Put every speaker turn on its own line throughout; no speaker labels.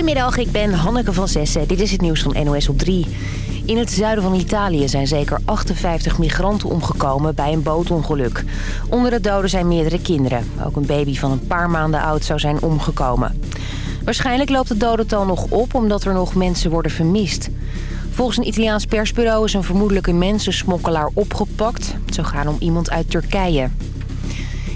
Goedemiddag, ik ben Hanneke van Zessen. Dit is het nieuws van NOS op 3. In het zuiden van Italië zijn zeker 58 migranten omgekomen bij een bootongeluk. Onder de doden zijn meerdere kinderen. Ook een baby van een paar maanden oud zou zijn omgekomen. Waarschijnlijk loopt het dodental nog op omdat er nog mensen worden vermist. Volgens een Italiaans persbureau is een vermoedelijke mensensmokkelaar opgepakt. Het zou gaan om iemand uit Turkije.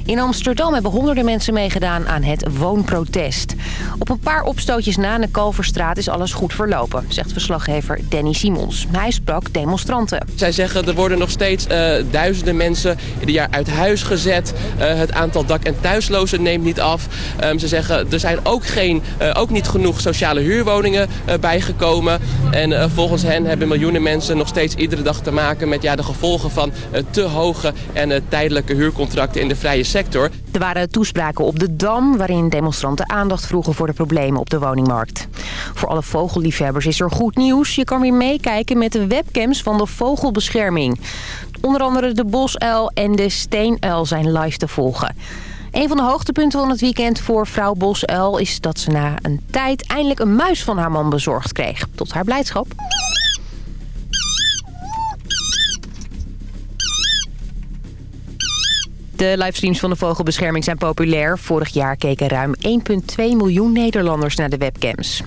In Amsterdam hebben honderden mensen meegedaan aan het woonprotest. Op een paar opstootjes na de Kalverstraat is alles goed verlopen, zegt verslaggever Danny Simons. Hij sprak demonstranten.
Zij zeggen er worden nog steeds uh, duizenden mensen ieder jaar uit huis gezet. Uh, het aantal dak- en thuislozen neemt niet af. Um, ze zeggen er zijn ook, geen, uh, ook niet genoeg sociale huurwoningen bijgekomen. En volgens hen hebben miljoenen mensen nog steeds iedere dag te maken met ja, de gevolgen van te hoge en tijdelijke huurcontracten in de vrije sector.
Er waren toespraken op de Dam... waarin demonstranten aandacht vroegen voor de problemen op de woningmarkt. Voor alle vogelliefhebbers is er goed nieuws. Je kan weer meekijken met de webcams van de vogelbescherming. Onder andere de bosuil en de steenuil zijn live te volgen. Een van de hoogtepunten van het weekend voor vrouw Bosuil is dat ze na een tijd eindelijk een muis van haar man bezorgd kreeg. Tot haar blijdschap. De livestreams van de Vogelbescherming zijn populair. Vorig jaar keken ruim 1,2 miljoen Nederlanders naar de webcams.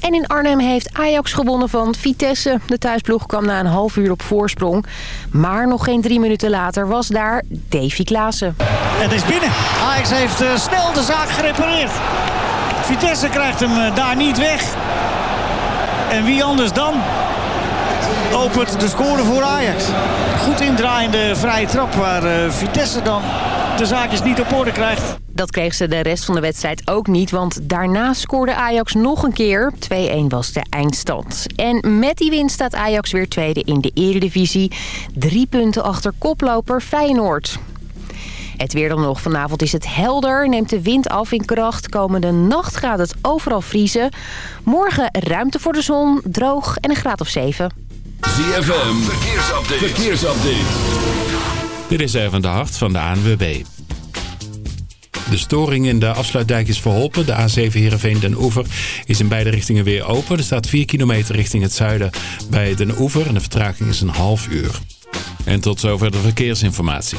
En in Arnhem heeft Ajax gewonnen van Vitesse. De thuisploeg kwam na een half uur op voorsprong. Maar nog geen drie minuten later was daar Davy Klaassen.
Het is binnen. Ajax heeft uh, snel de zaak gerepareerd. Vitesse krijgt hem uh, daar niet weg. En wie anders dan? Opent de score voor Ajax. Goed indraaiende vrije trap waar uh, Vitesse dan de zaakjes niet op orde krijgt.
Dat kreeg ze de rest van de wedstrijd ook niet, want daarna scoorde Ajax nog een keer. 2-1 was de eindstand. En met die winst staat Ajax weer tweede in de eredivisie. Drie punten achter koploper Feyenoord. Het weer dan nog. Vanavond is het helder, neemt de wind af in kracht. Komende nacht gaat het overal vriezen. Morgen ruimte voor de zon, droog en een graad of 7.
ZFM, verkeersupdate. verkeersupdate.
Dit is even de hart van de ANWB. De storing in de afsluitdijk is verholpen. De A7 Heerenveen Den Oever is in beide richtingen weer open. Er staat 4 kilometer richting het zuiden bij Den Oever. En de vertraging is een half uur. En tot zover de verkeersinformatie.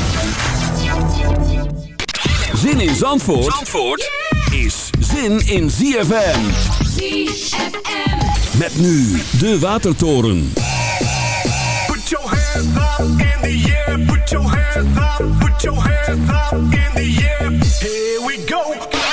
Zin in Zandvoort, Zandvoort is zin in ZFM.
ZFM.
Met nu de Watertoren.
Put your hands up in the air. Put your hands up. Put your hands up in the air. Here we go.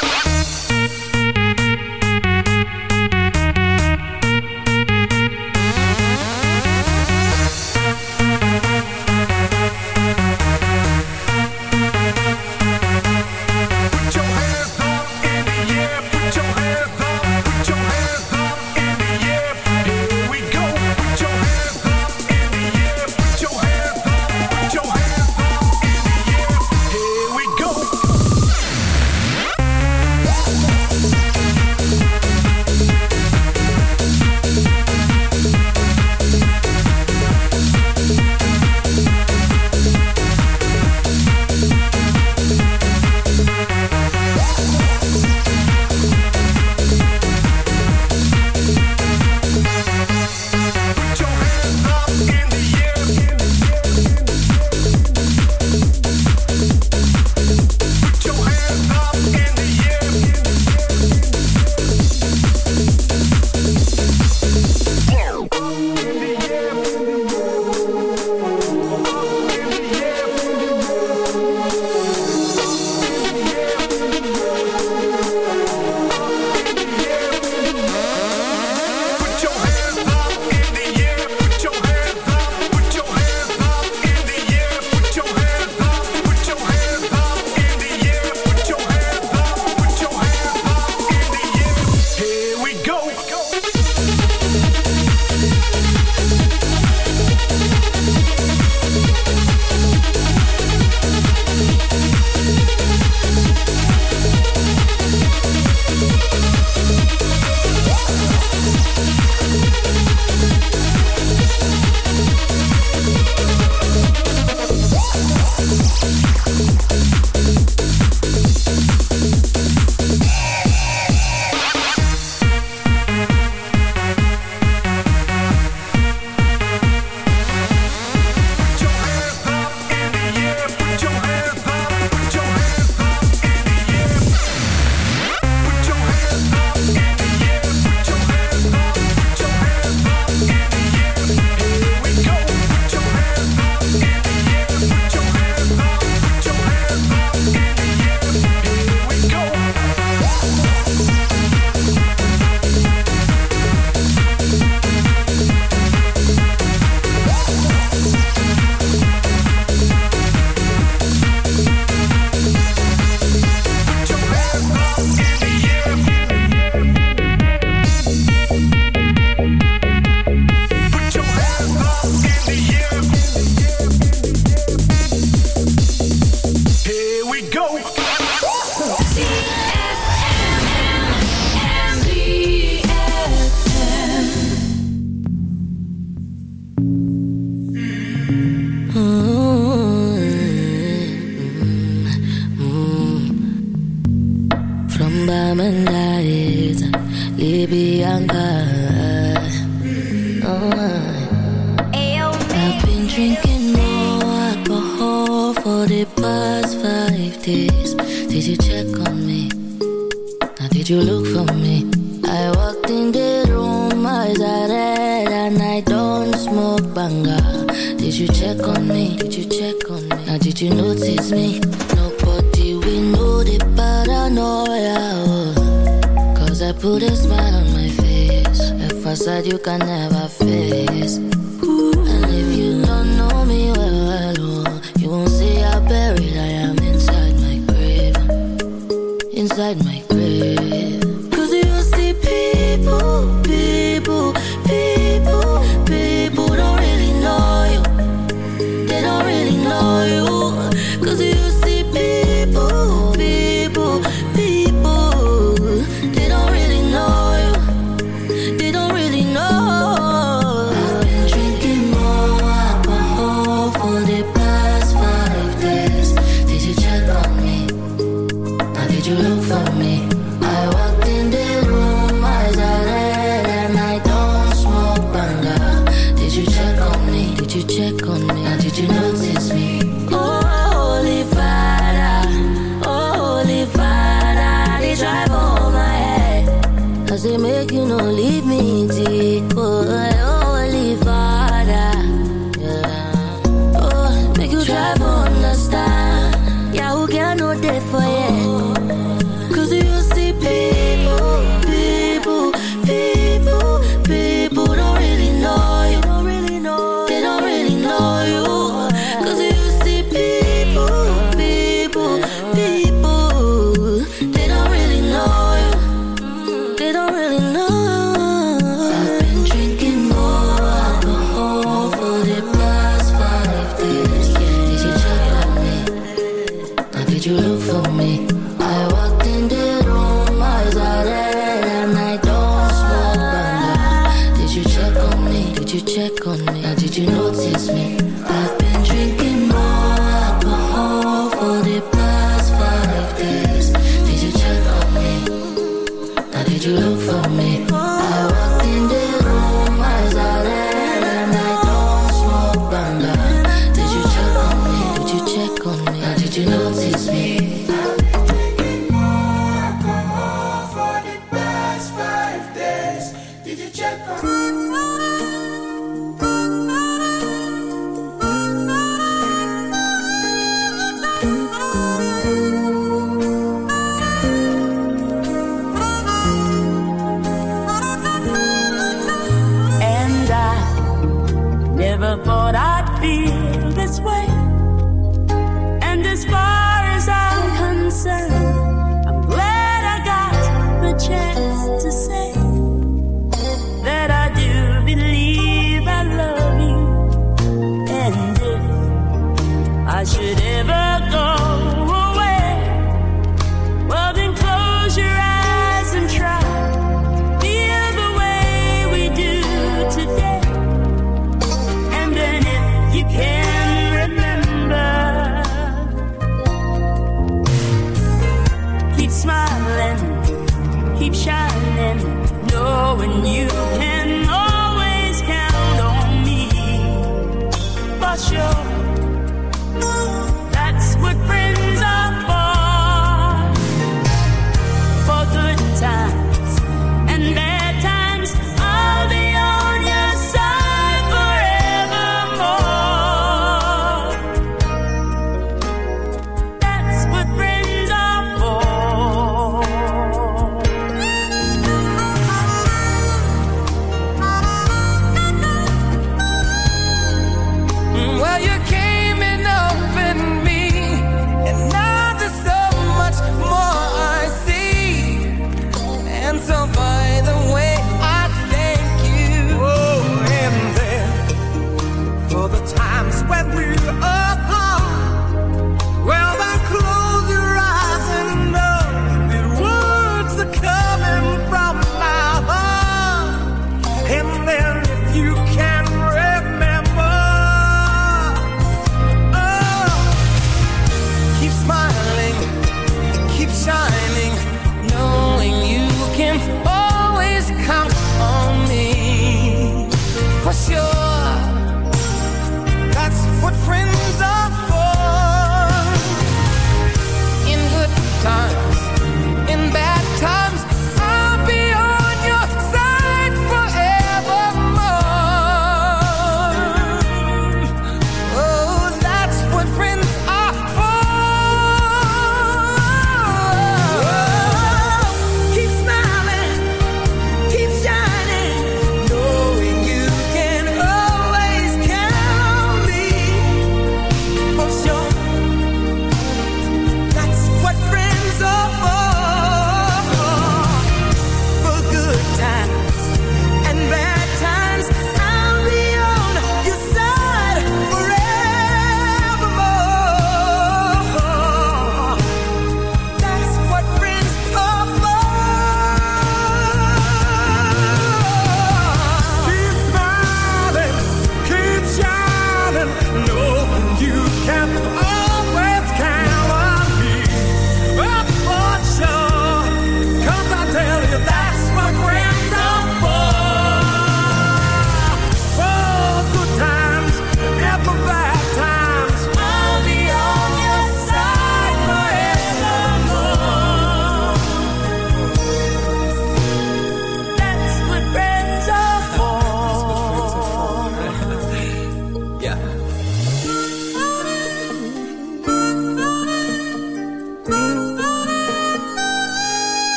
Inside my grave.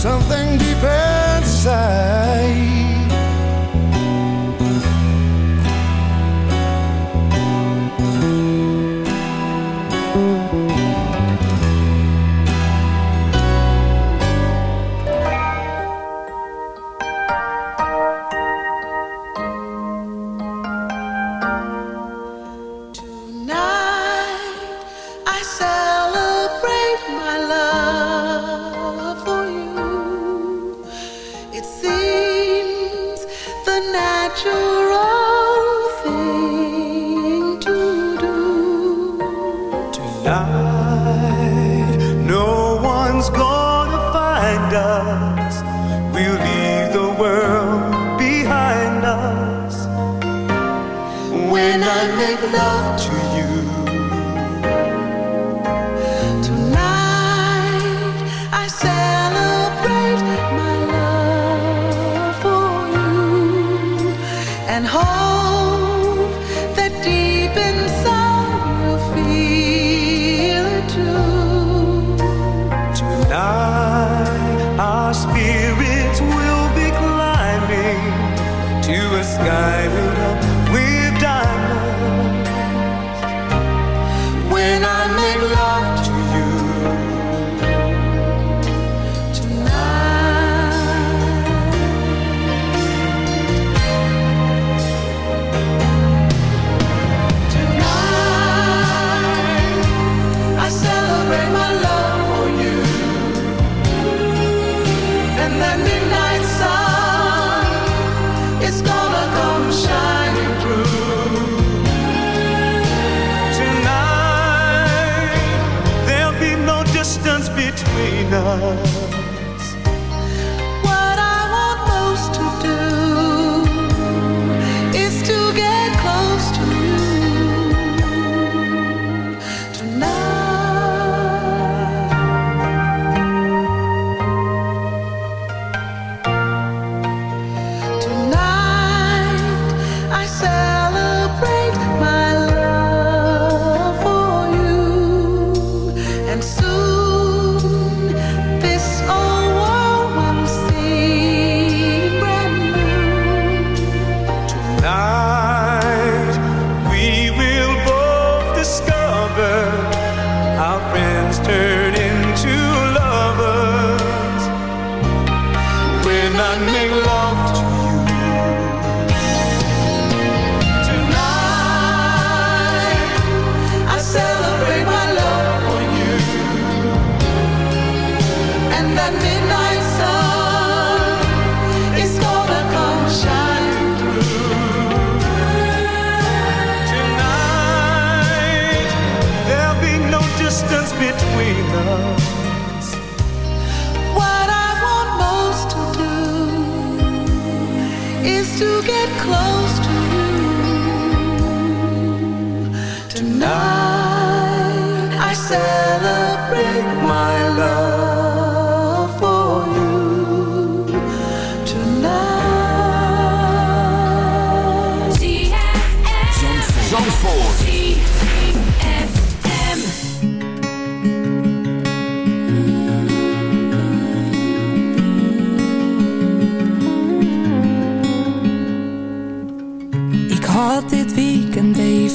something deep inside. enough.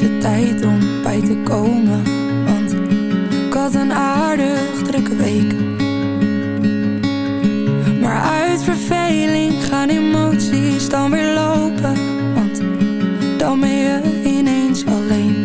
de tijd om bij te komen. Want ik had een aardig drukke week. Maar uit verveling gaan emoties dan weer lopen. Want dan ben je ineens alleen.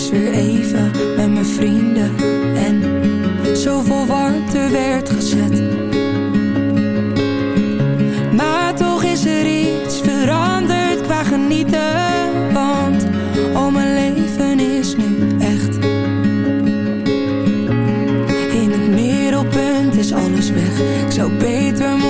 Eerst weer even met mijn vrienden. En zoveel warmte werd gezet. Maar toch is er iets veranderd qua genieten. Want al mijn leven is nu echt. In het middelpunt is alles weg. Ik zou beter moeten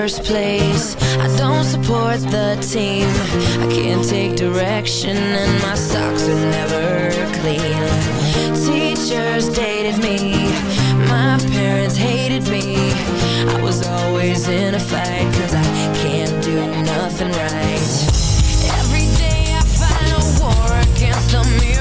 first place. I don't support the team. I can't take direction, and my socks are never clean. Teachers dated me. My parents hated me. I was always in a fight, cause I can't do nothing right. Every day I fight a war against the mirror.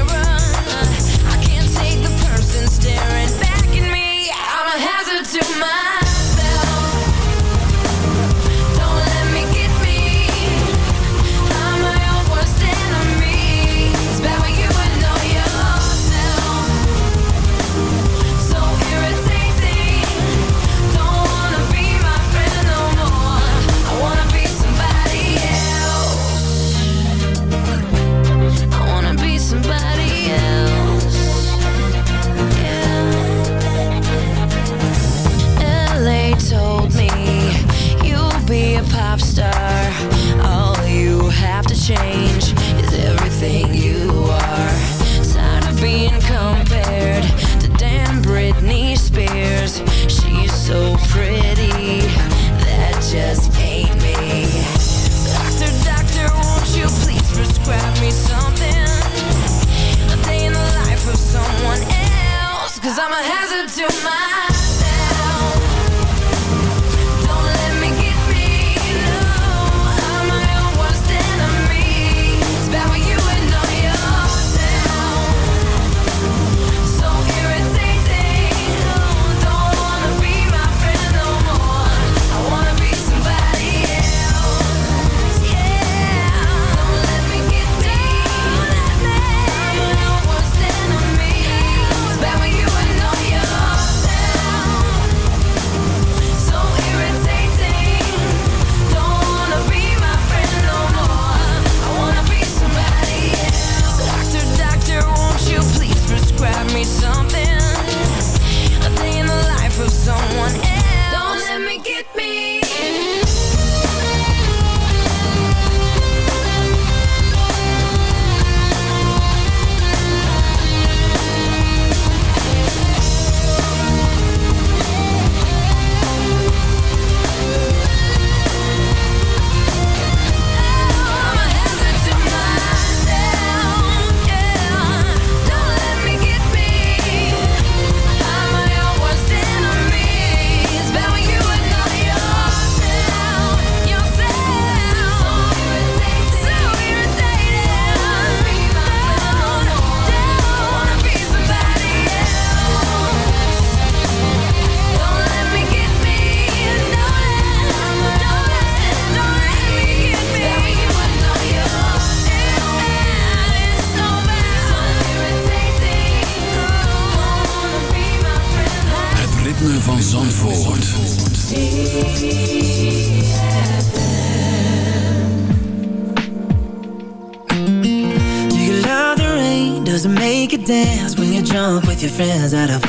friends that have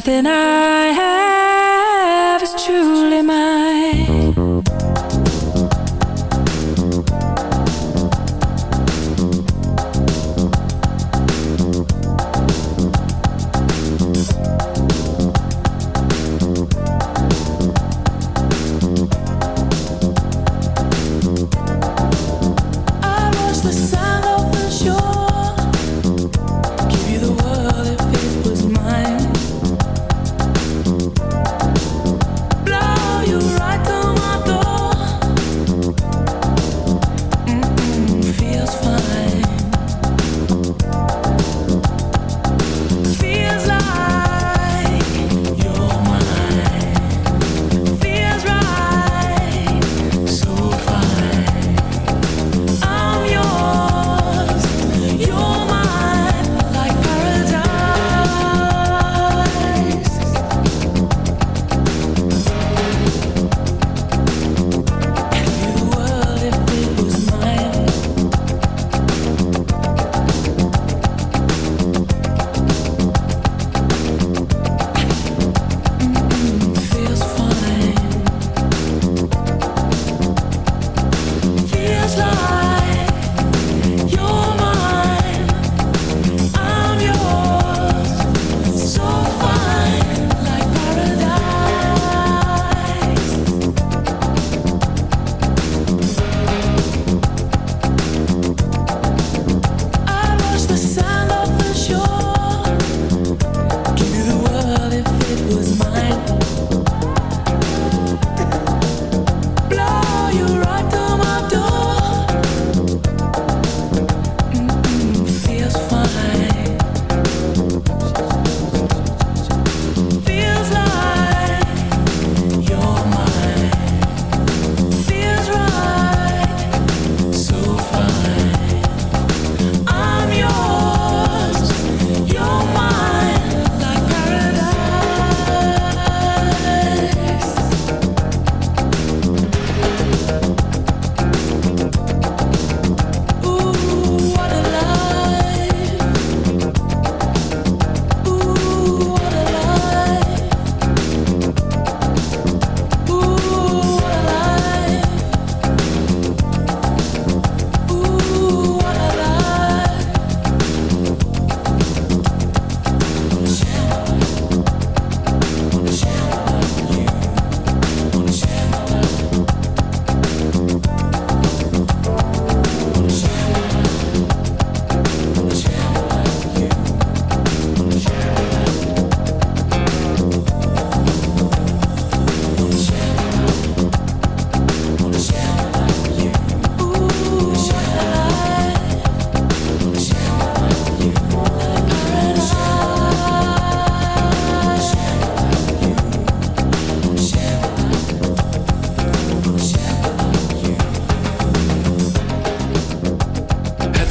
nothing I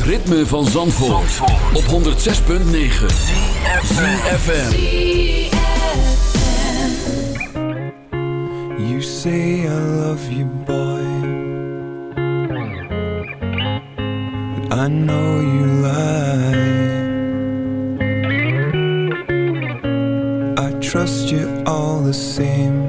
ritme van Zandvoort, Zandvoort. op 106.9 CFFM
You say I love you boy. But I know you lie. I trust you all the same.